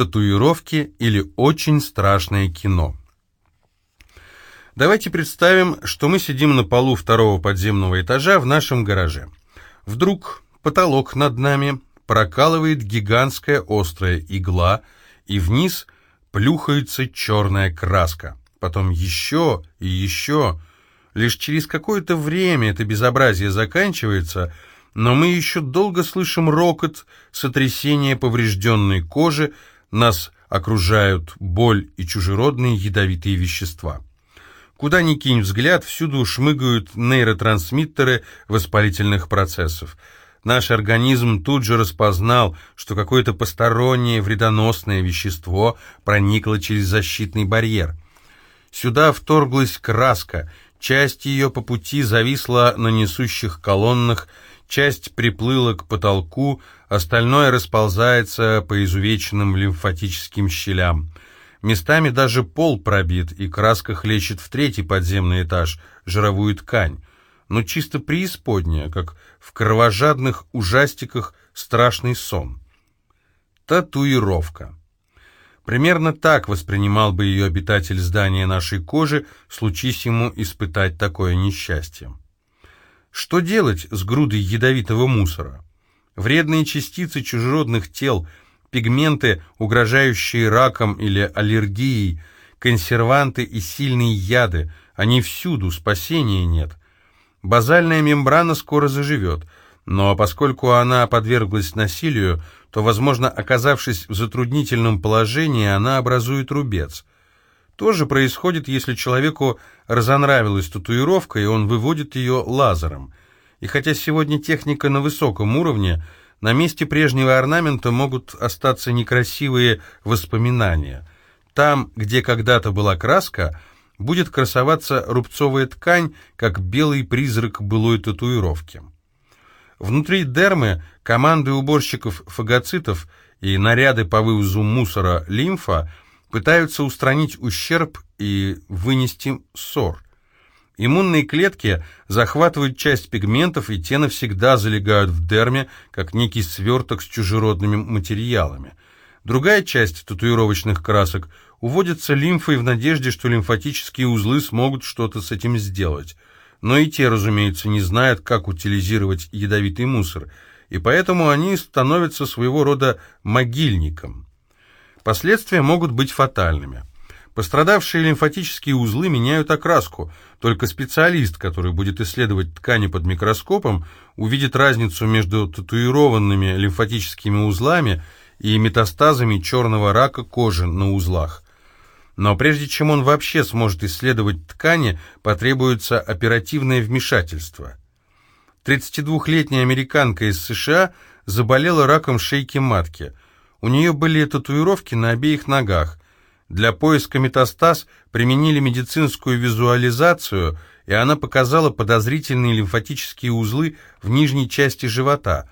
татуировки или очень страшное кино. Давайте представим, что мы сидим на полу второго подземного этажа в нашем гараже. Вдруг потолок над нами прокалывает гигантская острая игла, и вниз плюхается черная краска. Потом еще и еще. Лишь через какое-то время это безобразие заканчивается, но мы еще долго слышим рокот, сотрясение поврежденной кожи, нас окружают боль и чужеродные ядовитые вещества. Куда ни кинь взгляд, всюду шмыгают нейротрансмиттеры воспалительных процессов. Наш организм тут же распознал, что какое-то постороннее вредоносное вещество проникло через защитный барьер. Сюда вторглась краска, часть ее по пути зависла на несущих колоннах, часть приплыла к потолку, остальное расползается по изувеченным лимфатическим щелям. Местами даже пол пробит, и краска хлещет в третий подземный этаж, жировую ткань. Но чисто преисподняя, как в кровожадных ужастиках страшный сон. Татуировка. Примерно так воспринимал бы ее обитатель здания нашей кожи, случись ему испытать такое несчастье. Что делать с грудой ядовитого мусора? Вредные частицы чужеродных тел – пигменты, угрожающие раком или аллергией, консерванты и сильные яды. Они всюду, спасения нет. Базальная мембрана скоро заживет, но поскольку она подверглась насилию, то, возможно, оказавшись в затруднительном положении, она образует рубец. То же происходит, если человеку разонравилась татуировка, и он выводит ее лазером. И хотя сегодня техника на высоком уровне – на месте прежнего орнамента могут остаться некрасивые воспоминания. Там, где когда-то была краска, будет красоваться рубцовая ткань, как белый призрак былой татуировки. Внутри дермы команды уборщиков фагоцитов и наряды по вывозу мусора лимфа пытаются устранить ущерб и вынести ссор – Иммунные клетки захватывают часть пигментов, и те навсегда залегают в дерме, как некий сверток с чужеродными материалами. Другая часть татуировочных красок уводится лимфой в надежде, что лимфатические узлы смогут что-то с этим сделать. Но и те, разумеется, не знают, как утилизировать ядовитый мусор, и поэтому они становятся своего рода могильником. Последствия могут быть фатальными. Пострадавшие лимфатические узлы меняют окраску. Только специалист, который будет исследовать ткани под микроскопом, увидит разницу между татуированными лимфатическими узлами и метастазами черного рака кожи на узлах. Но прежде чем он вообще сможет исследовать ткани, потребуется оперативное вмешательство. 32-летняя американка из США заболела раком шейки матки. У нее были татуировки на обеих ногах, для поиска метастаз применили медицинскую визуализацию, и она показала подозрительные лимфатические узлы в нижней части живота.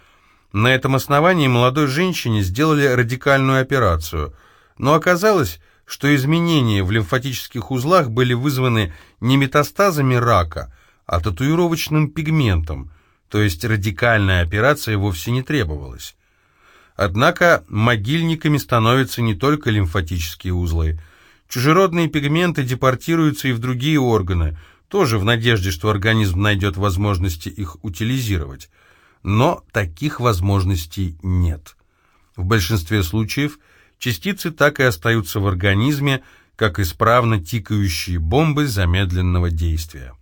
На этом основании молодой женщине сделали радикальную операцию, но оказалось, что изменения в лимфатических узлах были вызваны не метастазами рака, а татуировочным пигментом, то есть радикальная операция вовсе не требовалась. Однако могильниками становятся не только лимфатические узлы. Чужеродные пигменты депортируются и в другие органы, тоже в надежде, что организм найдет возможности их утилизировать. Но таких возможностей нет. В большинстве случаев частицы так и остаются в организме, как исправно тикающие бомбы замедленного действия.